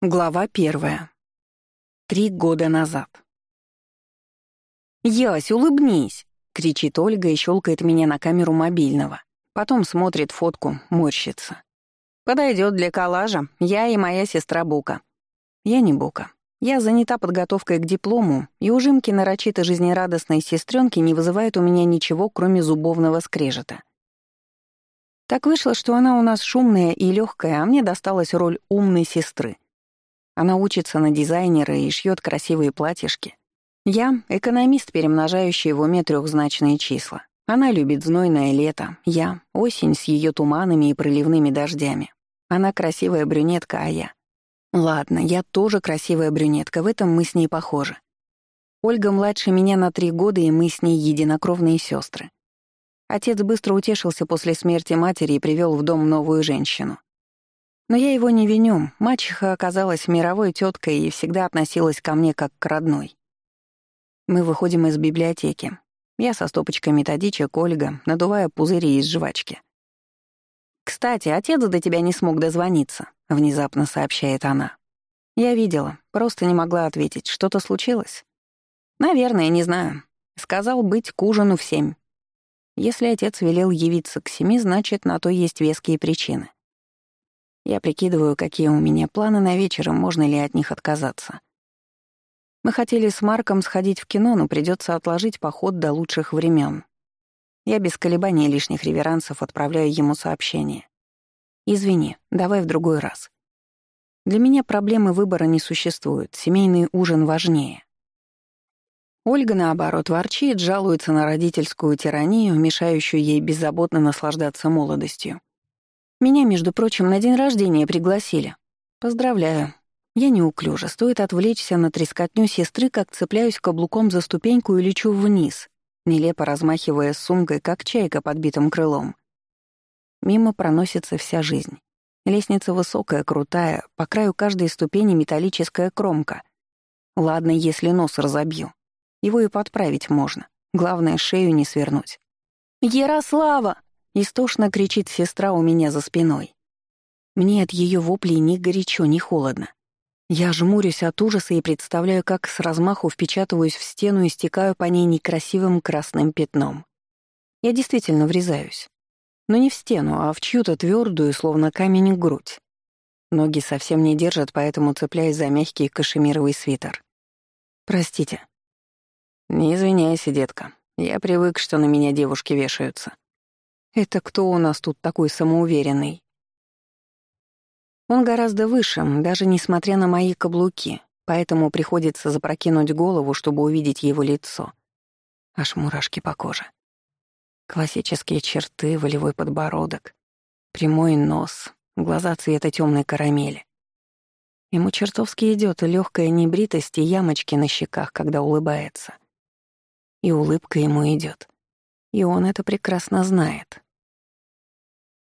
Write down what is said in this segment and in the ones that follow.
Глава первая. Три года назад. «Ясь, улыбнись!» — кричит Ольга и щелкает меня на камеру мобильного. Потом смотрит фотку, морщится. «Подойдет для коллажа. Я и моя сестра Бука». Я не Бука. Я занята подготовкой к диплому, и ужимки нарочито жизнерадостной сестренки не вызывают у меня ничего, кроме зубовного скрежета. Так вышло, что она у нас шумная и легкая, а мне досталась роль умной сестры — она учится на дизайнера и шьет красивые платьишки. Я — экономист, перемножающий в уме трехзначные числа. Она любит знойное лето, я — осень с ее туманами и проливными дождями. Она красивая брюнетка, а я... Ладно, я тоже красивая брюнетка, в этом мы с ней похожи. Ольга младше меня на три года, и мы с ней единокровные сестры. Отец быстро утешился после смерти матери и привел в дом новую женщину. Но я его не виню. Мачеха оказалась мировой теткой и всегда относилась ко мне как к родной. Мы выходим из библиотеки. Я со стопочкой методичек, Ольга, надувая пузыри из жвачки. «Кстати, отец до тебя не смог дозвониться», — внезапно сообщает она. Я видела, просто не могла ответить. Что-то случилось? Наверное, не знаю. Сказал быть к ужину в семь. Если отец велел явиться к семи, значит, на то есть веские причины. Я прикидываю, какие у меня планы на вечер можно ли от них отказаться. Мы хотели с Марком сходить в кино, но придется отложить поход до лучших времен. Я без колебаний лишних реверансов отправляю ему сообщение. «Извини, давай в другой раз». Для меня проблемы выбора не существует, семейный ужин важнее. Ольга, наоборот, ворчит, жалуется на родительскую тиранию, мешающую ей беззаботно наслаждаться молодостью. Меня, между прочим, на день рождения пригласили. Поздравляю. Я неуклюжа, стоит отвлечься на трескотню сестры, как цепляюсь каблуком за ступеньку и лечу вниз, нелепо размахивая сумкой, как чайка подбитым крылом. Мимо проносится вся жизнь. Лестница высокая, крутая, по краю каждой ступени металлическая кромка. Ладно, если нос разобью. Его и подправить можно. Главное, шею не свернуть. «Ярослава!» Истошно кричит сестра у меня за спиной. Мне от ее воплей ни горячо, ни холодно. Я жмурюсь от ужаса и представляю, как с размаху впечатываюсь в стену и стекаю по ней некрасивым красным пятном. Я действительно врезаюсь. Но не в стену, а в чью-то твердую, словно камень, грудь. Ноги совсем не держат, поэтому цепляюсь за мягкий кашемировый свитер. Простите. Не извиняйся, детка. Я привык, что на меня девушки вешаются. Это кто у нас тут такой самоуверенный? Он гораздо выше, даже несмотря на мои каблуки, поэтому приходится запрокинуть голову, чтобы увидеть его лицо. Аж мурашки по коже. Классические черты, волевой подбородок, прямой нос, глаза цвета темной карамели. Ему чертовски идет легкая небритость и ямочки на щеках, когда улыбается. И улыбка ему идет. И он это прекрасно знает.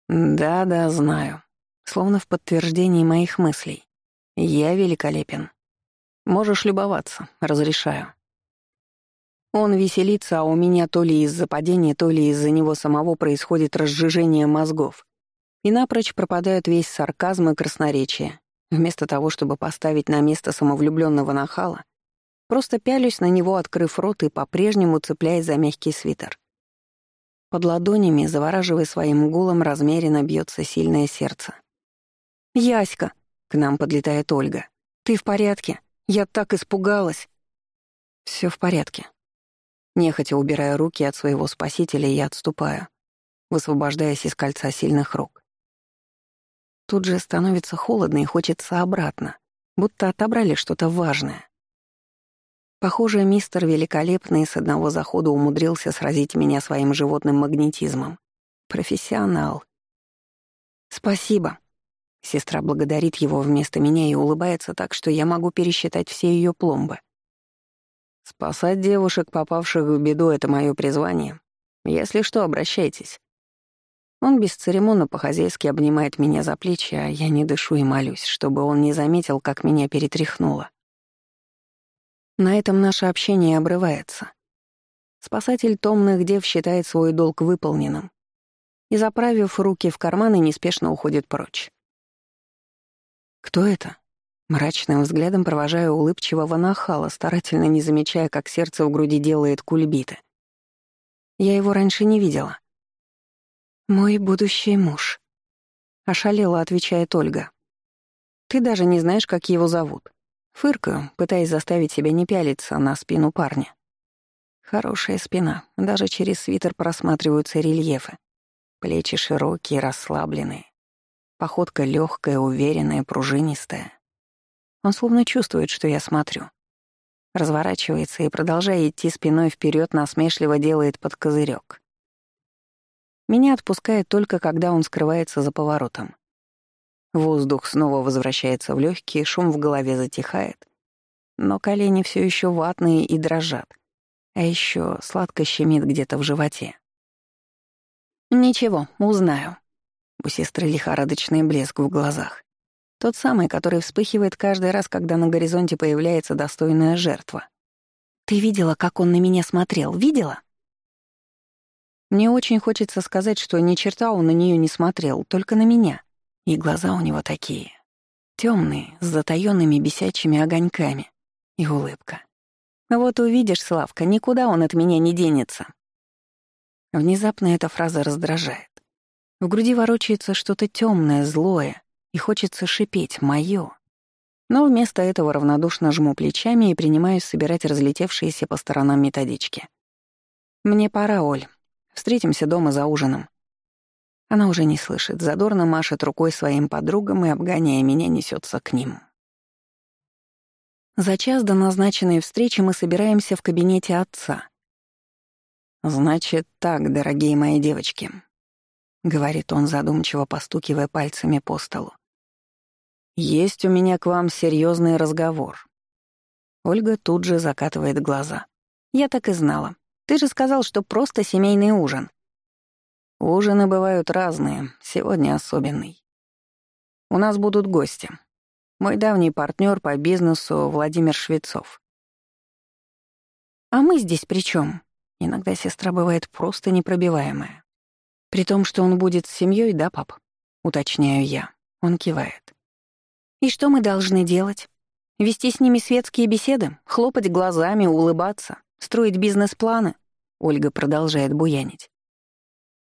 Да-да, знаю. Словно в подтверждении моих мыслей. Я великолепен. Можешь любоваться, разрешаю. Он веселится, а у меня то ли из-за падения, то ли из-за него самого происходит разжижение мозгов. И напрочь пропадают весь сарказм и красноречие. Вместо того, чтобы поставить на место самовлюбленного нахала, просто пялюсь на него, открыв рот и по-прежнему цепляясь за мягкий свитер. Под ладонями, завораживая своим гулом, размеренно бьется сильное сердце. «Яська!» — к нам подлетает Ольга. «Ты в порядке? Я так испугалась!» Все в порядке». Нехотя убирая руки от своего спасителя, я отступаю, высвобождаясь из кольца сильных рук. Тут же становится холодно и хочется обратно, будто отобрали что-то важное. Похоже, мистер Великолепный с одного захода умудрился сразить меня своим животным магнетизмом. Профессионал. «Спасибо». Сестра благодарит его вместо меня и улыбается так, что я могу пересчитать все ее пломбы. «Спасать девушек, попавших в беду, — это мое призвание. Если что, обращайтесь». Он бесцеремонно по-хозяйски обнимает меня за плечи, а я не дышу и молюсь, чтобы он не заметил, как меня перетряхнуло. На этом наше общение обрывается. Спасатель томных дев считает свой долг выполненным и, заправив руки в карманы, неспешно уходит прочь. «Кто это?» Мрачным взглядом провожаю улыбчивого нахала, старательно не замечая, как сердце в груди делает кульбиты. Я его раньше не видела. «Мой будущий муж», — ошалела, отвечает Ольга. «Ты даже не знаешь, как его зовут». Фыркаю, пытаясь заставить себя не пялиться на спину парня. Хорошая спина, даже через свитер просматриваются рельефы. Плечи широкие, расслабленные. Походка легкая, уверенная, пружинистая. Он словно чувствует, что я смотрю. Разворачивается и, продолжая идти спиной вперед, насмешливо делает под козырек. Меня отпускает только, когда он скрывается за поворотом. Воздух снова возвращается в легкие, шум в голове затихает. Но колени все еще ватные и дрожат. А еще сладко щемит где-то в животе. «Ничего, узнаю». У сестры лихорадочный блеск в глазах. Тот самый, который вспыхивает каждый раз, когда на горизонте появляется достойная жертва. «Ты видела, как он на меня смотрел? Видела?» Мне очень хочется сказать, что ни черта он на нее не смотрел, только на меня. И глаза у него такие. темные, с затаёнными бесячими огоньками. И улыбка. «Вот увидишь, Славка, никуда он от меня не денется». Внезапно эта фраза раздражает. В груди ворочается что-то темное, злое, и хочется шипеть «моё». Но вместо этого равнодушно жму плечами и принимаюсь собирать разлетевшиеся по сторонам методички. «Мне пора, Оль. Встретимся дома за ужином». Она уже не слышит, задорно машет рукой своим подругам и, обгоняя меня, несется к ним. За час до назначенной встречи мы собираемся в кабинете отца. «Значит так, дорогие мои девочки», — говорит он, задумчиво постукивая пальцами по столу. «Есть у меня к вам серьезный разговор». Ольга тут же закатывает глаза. «Я так и знала. Ты же сказал, что просто семейный ужин». «Ужины бывают разные, сегодня особенный. У нас будут гости. Мой давний партнер по бизнесу Владимир Швецов». «А мы здесь при чем? Иногда сестра бывает просто непробиваемая. При том, что он будет с семьей, да, пап? Уточняю я. Он кивает. И что мы должны делать? Вести с ними светские беседы, хлопать глазами, улыбаться, строить бизнес-планы? Ольга продолжает буянить.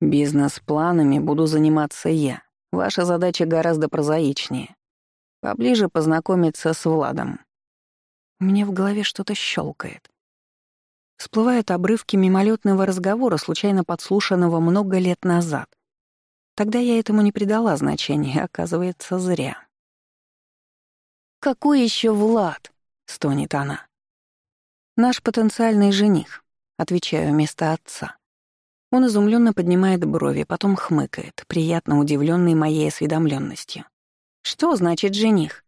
Бизнес-планами буду заниматься я. Ваша задача гораздо прозаичнее. Поближе познакомиться с Владом. У меня в голове что-то щелкает. Всплывают обрывки мимолетного разговора, случайно подслушанного много лет назад. Тогда я этому не придала значения, оказывается, зря. «Какой еще Влад?» — стонет она. «Наш потенциальный жених», — отвечаю вместо отца. Он изумленно поднимает брови, потом хмыкает, приятно удивленный моей осведомленностью. «Что значит жених?»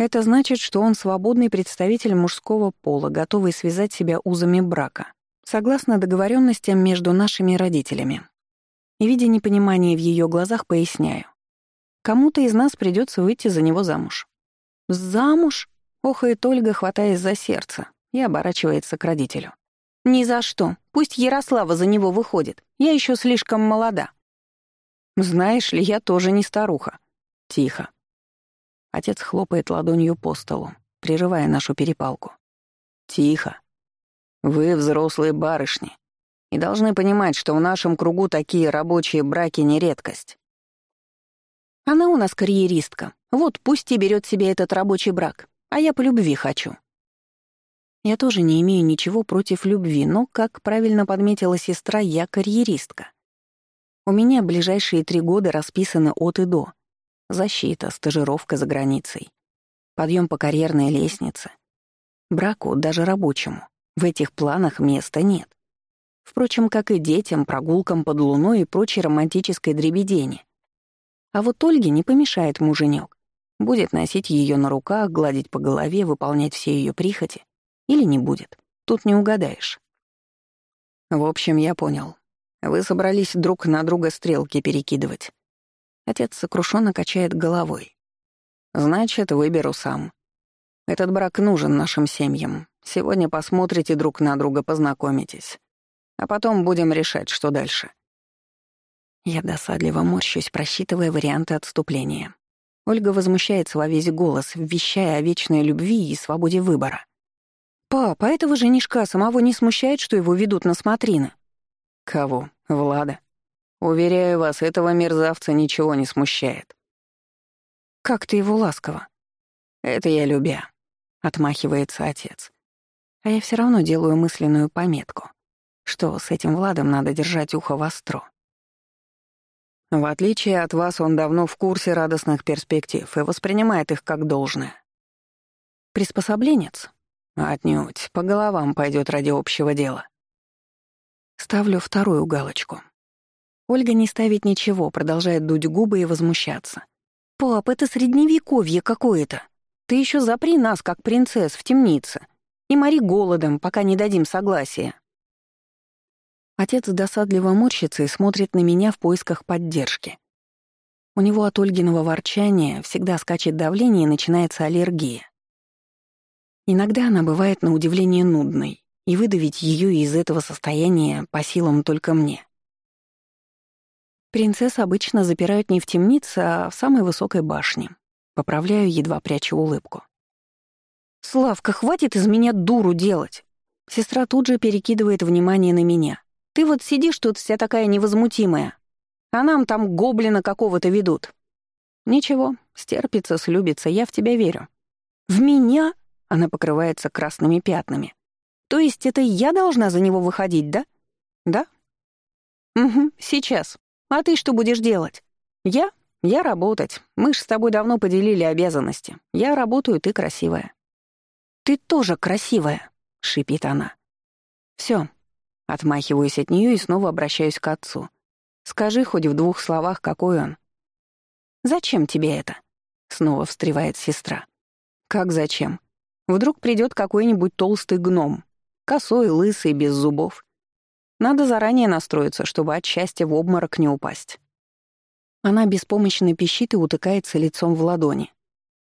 Это значит, что он свободный представитель мужского пола, готовый связать себя узами брака, согласно договоренностям между нашими родителями. И, видя непонимание в ее глазах, поясняю. Кому-то из нас придется выйти за него замуж. «Замуж?» — охает Ольга, хватаясь за сердце, и оборачивается к родителю. «Ни за что. Пусть Ярослава за него выходит. Я еще слишком молода». «Знаешь ли, я тоже не старуха». «Тихо». Отец хлопает ладонью по столу, прерывая нашу перепалку. «Тихо. Вы взрослые барышни и должны понимать, что в нашем кругу такие рабочие браки не редкость. Она у нас карьеристка. Вот пусть и берет себе этот рабочий брак, а я по любви хочу. Я тоже не имею ничего против любви, но, как правильно подметила сестра, я карьеристка. У меня ближайшие три года расписаны от и до. Защита, стажировка за границей, подъем по карьерной лестнице. Браку, даже рабочему, в этих планах места нет. Впрочем, как и детям, прогулкам под луной и прочей романтической дребедени. А вот Ольге не помешает муженек. Будет носить ее на руках, гладить по голове, выполнять все ее прихоти. Или не будет. Тут не угадаешь. В общем, я понял. Вы собрались друг на друга стрелки перекидывать. Отец сокрушенно качает головой. Значит, выберу сам. Этот брак нужен нашим семьям. Сегодня посмотрите друг на друга, познакомитесь. А потом будем решать, что дальше. Я досадливо морщусь, просчитывая варианты отступления. Ольга возмущается во весь голос, вещая о вечной любви и свободе выбора. «Пап, а этого женишка самого не смущает, что его ведут на смотрины?» «Кого? Влада?» «Уверяю вас, этого мерзавца ничего не смущает». «Как ты его ласково?» «Это я любя», — отмахивается отец. А я все равно делаю мысленную пометку, что с этим Владом надо держать ухо востро. В отличие от вас, он давно в курсе радостных перспектив и воспринимает их как должное. Приспособленец? Отнюдь, по головам пойдет ради общего дела. Ставлю вторую галочку. Ольга не ставит ничего, продолжает дуть губы и возмущаться. «Пап, это средневековье какое-то. Ты еще запри нас, как принцесс, в темнице. И мори голодом, пока не дадим согласия». Отец досадливо морщится и смотрит на меня в поисках поддержки. У него от Ольгиного ворчания всегда скачет давление и начинается аллергия. Иногда она бывает на удивление нудной, и выдавить ее из этого состояния по силам только мне. Принцесс обычно запирают не в темнице, а в самой высокой башне. Поправляю, едва прячу улыбку. «Славка, хватит из меня дуру делать!» Сестра тут же перекидывает внимание на меня. «Ты вот сидишь тут вся такая невозмутимая, а нам там гоблина какого-то ведут». «Ничего, стерпится, слюбится, я в тебя верю». «В меня?» Она покрывается красными пятнами. «То есть это я должна за него выходить, да?» «Да?» «Угу, сейчас. А ты что будешь делать?» «Я? Я работать. Мы ж с тобой давно поделили обязанности. Я работаю, ты красивая». «Ты тоже красивая», — шипит она. Все. Отмахиваюсь от нее и снова обращаюсь к отцу. «Скажи хоть в двух словах, какой он». «Зачем тебе это?» — снова встревает сестра. «Как зачем? Вдруг придет какой-нибудь толстый гном, косой, лысый, без зубов. Надо заранее настроиться, чтобы от счастья в обморок не упасть. Она беспомощно пищит и утыкается лицом в ладони.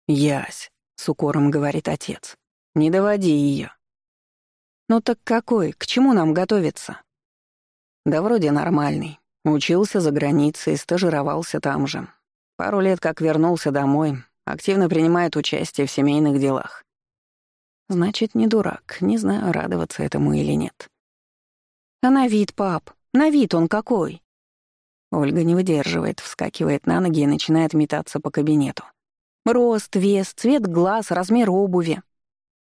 «Ясь», — с укором говорит отец, — «не доводи ее. «Ну так какой? К чему нам готовиться?» «Да вроде нормальный. Учился за границей, стажировался там же. Пару лет как вернулся домой, активно принимает участие в семейных делах. Значит, не дурак, не знаю, радоваться этому или нет. А на вид, пап, на вид он какой? Ольга не выдерживает, вскакивает на ноги и начинает метаться по кабинету. Рост, вес, цвет глаз, размер обуви.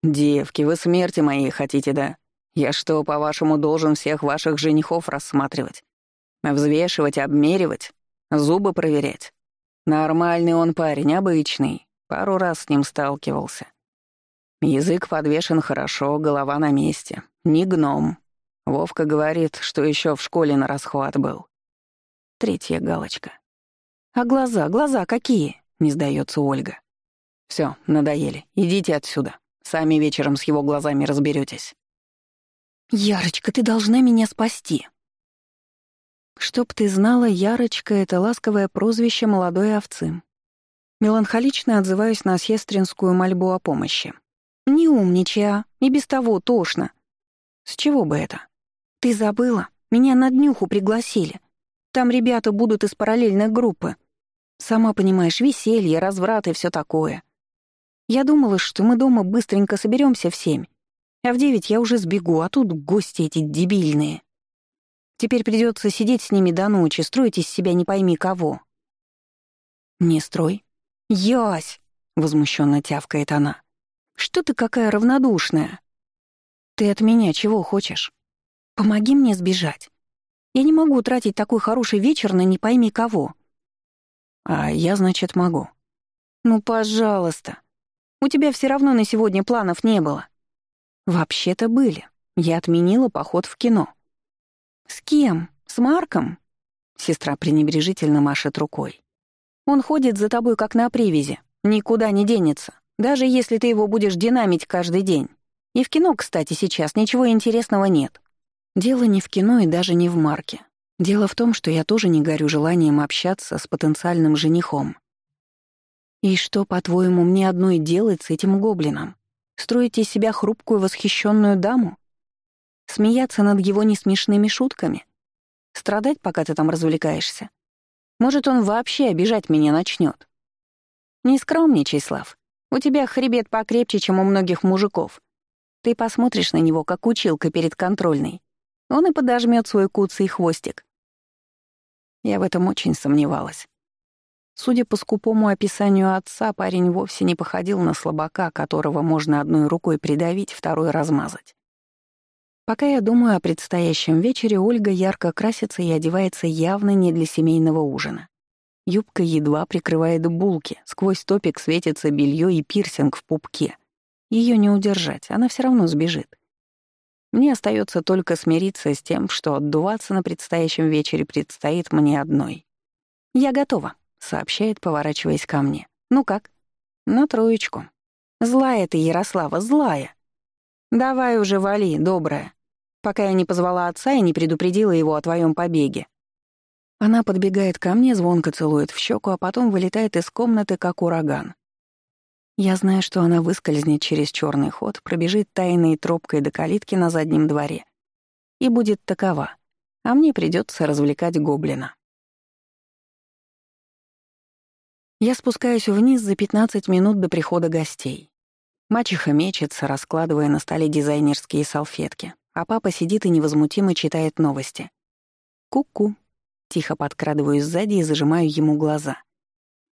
«Девки, вы смерти моей хотите, да? Я что, по-вашему, должен всех ваших женихов рассматривать? Взвешивать, обмеривать? Зубы проверять? Нормальный он парень, обычный. Пару раз с ним сталкивался. Язык подвешен хорошо, голова на месте. Не гном. Вовка говорит, что еще в школе на расхват был. Третья галочка. «А глаза, глаза какие?» — не сдается Ольга. Все, надоели. Идите отсюда. Сами вечером с его глазами разберетесь. «Ярочка, ты должна меня спасти!» Чтоб ты знала, Ярочка — это ласковое прозвище молодой овцы. Меланхолично отзываюсь на сестринскую мольбу о помощи. «Не умничай, а. И без того тошно». «С чего бы это?» «Ты забыла? Меня на днюху пригласили. Там ребята будут из параллельной группы. Сама понимаешь, веселье, разврат и все такое. Я думала, что мы дома быстренько соберемся в семь, а в девять я уже сбегу, а тут гости эти дебильные. Теперь придется сидеть с ними до ночи, строить из себя не пойми кого». «Не строй». «Ясь!» — возмущенно тявкает она. Что ты какая равнодушная? Ты от меня чего хочешь? Помоги мне сбежать. Я не могу тратить такой хороший вечер на не пойми кого. А я, значит, могу. Ну, пожалуйста. У тебя все равно на сегодня планов не было. Вообще-то были. Я отменила поход в кино. С кем? С Марком? Сестра пренебрежительно машет рукой. Он ходит за тобой как на привязи, никуда не денется. Даже если ты его будешь динамить каждый день. И в кино, кстати, сейчас ничего интересного нет. Дело не в кино и даже не в марке. Дело в том, что я тоже не горю желанием общаться с потенциальным женихом. И что, по-твоему, мне одной делать с этим гоблином? Строить из себя хрупкую восхищенную даму? Смеяться над его несмешными шутками? Страдать, пока ты там развлекаешься? Может, он вообще обижать меня начнет? «Не скромничай, Слав. У тебя хребет покрепче, чем у многих мужиков. Ты посмотришь на него, как училка перед контрольной. Он и подожмет свой куцый хвостик». Я в этом очень сомневалась. Судя по скупому описанию отца, парень вовсе не походил на слабака, которого можно одной рукой придавить, второй размазать. Пока я думаю о предстоящем вечере, Ольга ярко красится и одевается явно не для семейного ужина. Юбка едва прикрывает булки, сквозь топик светится белье и пирсинг в пупке. Ее не удержать, она все равно сбежит. Мне остается только смириться с тем, что отдуваться на предстоящем вечере предстоит мне одной. «Я готова», — сообщает, поворачиваясь ко мне. «Ну как?» «На троечку». «Злая ты, Ярослава, злая». «Давай уже вали, добрая, пока я не позвала отца и не предупредила его о твоем побеге». Она подбегает ко мне, звонко целует в щеку, а потом вылетает из комнаты, как ураган. Я знаю, что она выскользнет через черный ход, пробежит тайной тропкой до калитки на заднем дворе и будет такова, а мне придется развлекать гоблина. Я спускаюсь вниз за 15 минут до прихода гостей. Мачеха мечется, раскладывая на столе дизайнерские салфетки, а папа сидит и невозмутимо читает новости. «Ку-ку», Тихо подкрадываюсь сзади и зажимаю ему глаза.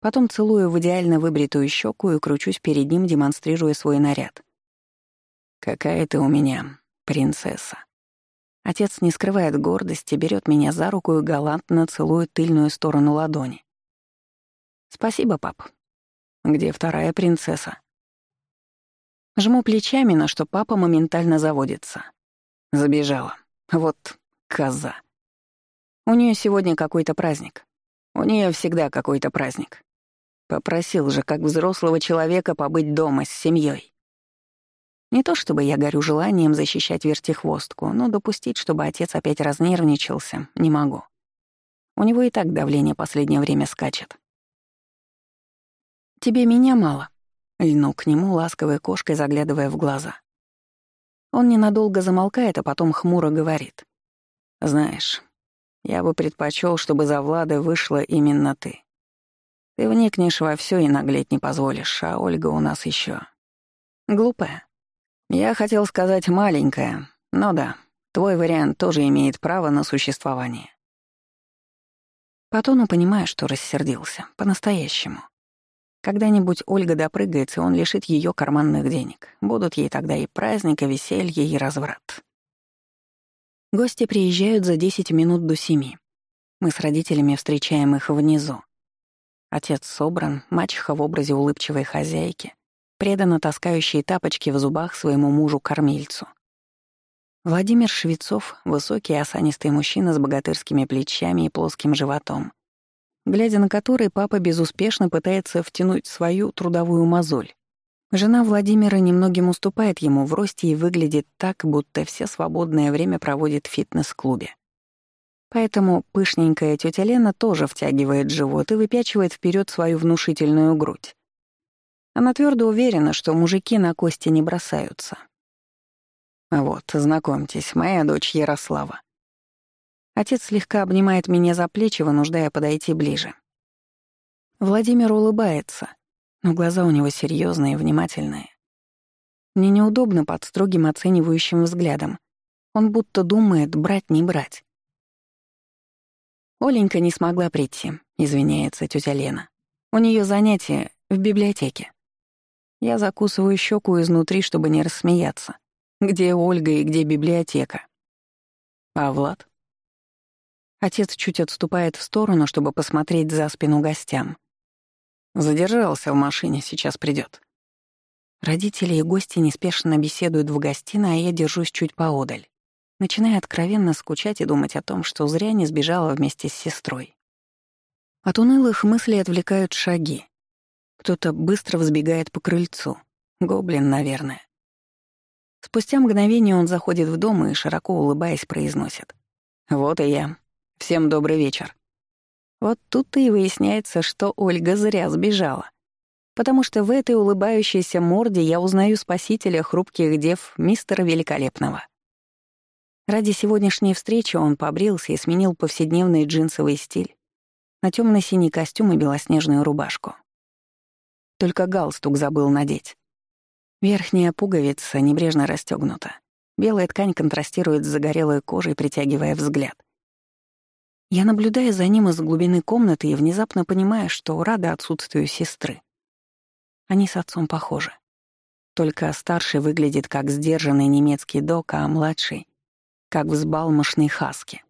Потом целую в идеально выбритую щеку и кручусь перед ним, демонстрируя свой наряд. «Какая ты у меня принцесса». Отец не скрывает гордости, берет меня за руку и галантно целует тыльную сторону ладони. «Спасибо, пап. Где вторая принцесса?» Жму плечами, на что папа моментально заводится. Забежала. Вот коза. У нее сегодня какой-то праздник. У нее всегда какой-то праздник. Попросил же, как взрослого человека, побыть дома с семьей. Не то чтобы я горю желанием защищать вертихвостку, но допустить, чтобы отец опять разнервничался, не могу. У него и так давление последнее время скачет. «Тебе меня мало», — льну к нему ласковой кошкой, заглядывая в глаза. Он ненадолго замолкает, а потом хмуро говорит. «Знаешь, я бы предпочел, чтобы за Влада вышла именно ты. Ты вникнешь во все и наглеть не позволишь, а Ольга у нас еще глупая. Я хотел сказать маленькая, но да, твой вариант тоже имеет право на существование. По тону понимаю, что рассердился, по-настоящему. Когда-нибудь Ольга допрыгается, он лишит ее карманных денег. Будут ей тогда и праздник, и веселье, и разврат. Гости приезжают за 10 минут до семи. Мы с родителями встречаем их внизу. Отец собран, мачеха в образе улыбчивой хозяйки, преданно таскающей тапочки в зубах своему мужу-кормильцу. Владимир Швецов — высокий осанистый мужчина с богатырскими плечами и плоским животом, глядя на который папа безуспешно пытается втянуть свою трудовую мозоль. Жена Владимира немногим уступает ему в росте и выглядит так, будто все свободное время проводит в фитнес-клубе. Поэтому пышненькая тетя Лена тоже втягивает живот и выпячивает вперед свою внушительную грудь. Она твердо уверена, что мужики на кости не бросаются. «Вот, знакомьтесь, моя дочь Ярослава». Отец слегка обнимает меня за плечи, вынуждая подойти ближе. Владимир улыбается, но глаза у него серьезные и внимательные. Мне неудобно под строгим оценивающим взглядом. Он будто думает, брать не брать. Оленька не смогла прийти, извиняется тетя Лена. У нее занятие в библиотеке. Я закусываю щеку изнутри, чтобы не рассмеяться. Где Ольга и где библиотека? А Влад? Отец чуть отступает в сторону, чтобы посмотреть за спину гостям. Задержался в машине, сейчас придет. Родители и гости неспешно беседуют в гостиной, а я держусь чуть поодаль, начиная откровенно скучать и думать о том, что зря не сбежала вместе с сестрой. От унылых мыслей отвлекают шаги. Кто-то быстро взбегает по крыльцу. Гоблин, наверное. Спустя мгновение он заходит в дом и, широко улыбаясь, произносит. «Вот и я. Всем добрый вечер». Вот тут-то и выясняется, что Ольга зря сбежала. Потому что в этой улыбающейся морде я узнаю спасителя хрупких дев мистера Великолепного. Ради сегодняшней встречи он побрился и сменил повседневный джинсовый стиль на темно синий костюм и белоснежную рубашку. Только галстук забыл надеть. Верхняя пуговица небрежно расстегнута. Белая ткань контрастирует с загорелой кожей, притягивая взгляд. Я наблюдаю за ним из глубины комнаты и внезапно понимаю, что рада отсутствию сестры. Они с отцом похожи. Только старший выглядит как сдержанный немецкий док, а младший — как взбалмошный хаски.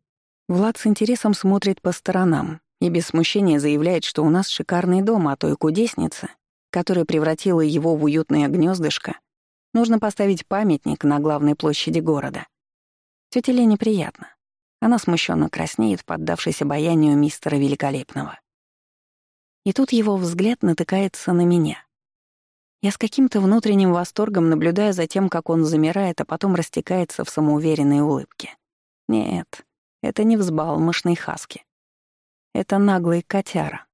Влад с интересом смотрит по сторонам и без смущения заявляет, что у нас шикарный дом, а то и кудесница, которая превратила его в уютное гнездышко, нужно поставить памятник на главной площади города. Тёте Лене приятно. Она смущенно краснеет, поддавшись обаянию мистера Великолепного. И тут его взгляд натыкается на меня. Я с каким-то внутренним восторгом наблюдаю за тем, как он замирает, а потом растекается в самоуверенной улыбке. Нет, это не взбалмошный хаски. Это наглый котяра.